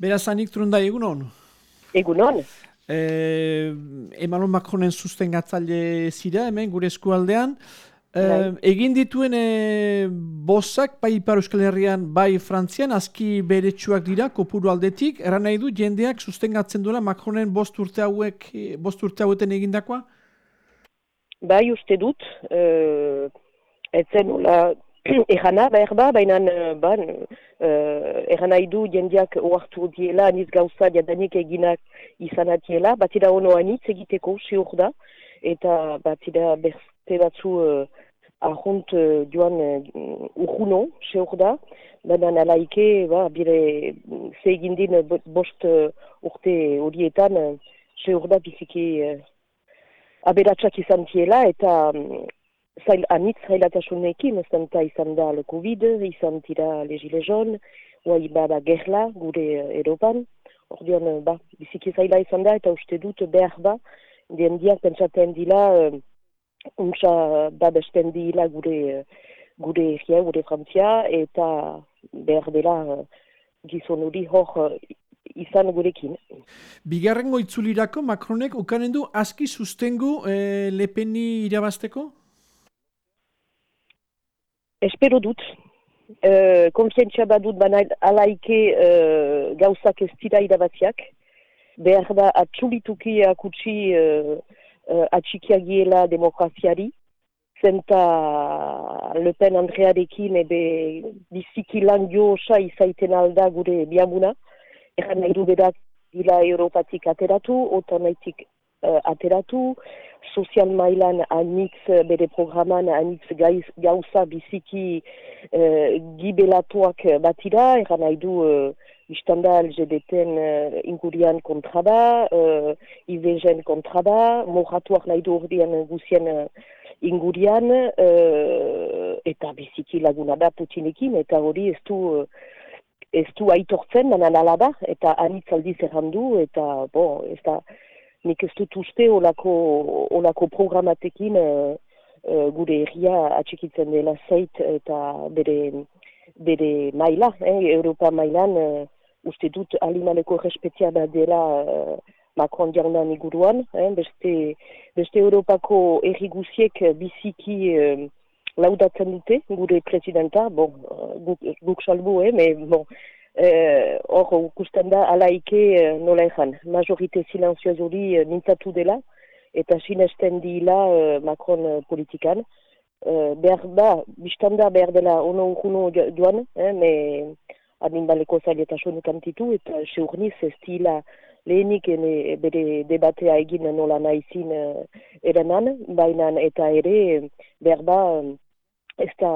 Berazanik trunda egunon? Egunon. E, Emmanuel Macronen sustengatzaile zira, hemen, gure eskualdean. E, egin dituen e, bozak, bai Ipar Euskal Herrian, bai Frantzian, aski beretsuak dira, kopuru aldetik. Eran nahi du, jendeak sustengatzen duela Macronen bost urte hauek, bost urte haueten egindakoa? Bai uste dut, uh, etzen hola Erana, behar ba, baina ba, uh, eran nahi du jendeak oartu diela, aniz gauza jadanik eginak izanatiela, batira ono anitz egiteko, siur da, eta batira beste batzu uh, ahont uh, joan uh, urguno, siur da, baina nalaike, ba, bire, ze egindin bost uh, urte horietan, uh, siur da biziki uh, aberatsak izan tiela, eta um, zail, anitz zailatasunekin, ez danta izan da COVID, izan tira le gilet jaune, oai bada gerla gure Europan, ordean, ba, biziki zaila izan da, eta uste dut behar ba, dien diak pentsaten dila, uh, untsa babesten dila gure, gure egia, gure Frantzia, eta behar dela gizon hori hor izan gurekin. Bigarrengo itzulirako Macronek ukanen du aski sustengu eh, lepeni irabasteko? Espero dut, uh, konfientzia badut bana alaike uh, gauzak ez dira irabaziak, behar da atxulituki akutsi uh, uh, atxikiagiela demokraziari, zenta Le Pen Andrearekin ebe biziki lan osa izaiten alda gure biamuna, erran nahi du berak dila Europatik ateratu, otonaitik uh, ateratu, sozial mailan anitz bere programan anitz gauza biziki uh, gibelatuak batira, eran nahi du uh, istanda LGBT-en uh, ingurian kontra da, uh, IVG-en kontra da, moratuak nahi du ordean guzien uh, ingurian, uh, eta biziki laguna da Putinekin, eta hori ez du... Ez du aitortzen, banan alada, eta anitz aldiz errandu, eta, bo, ez da, nik ez dut uste olako, olako programatekin uh, uh, gure erria atxikitzen dela zeit eta bere, bere maila, eh, Europa mailan uh, uste dut alimaleko respetia da dela uh, Macron jaunan iguruan, eh, beste, beste Europako errigusiek biziki uh, laudatzen dute gure presidenta, bon, guk, guk salbu, eh, me, bon, hor, uh, ukusten da, alaike uh, nola ezan, majorite silentzioa zuri nintzatu dela, eta sinesten dila uh, Macron uh, politikan. Uh, behar da, biztan da behar dela ono urkuno joan, eh, me animaleko zailetasun kantitu, eta seurniz ez dila lehenik ene, bere debatea egin nola nahizin uh, eranan, baina eta ere behar da, ez da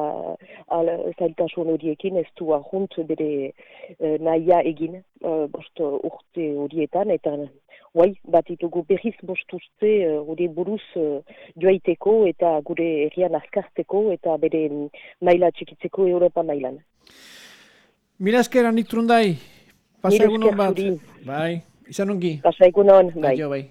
zailtasun horiekin ez du ahunt bere uh, nahia egin uh, bost urte horietan eta guai bat ditugu berriz bost urte uh, hori buruz uh, joaiteko eta gure errian azkarteko eta bere maila txikitzeko Europa mailan. Mila eskeran itrundai, pasa egunon bat. Bai, izan ungi. Pasa egunon, bai. bai.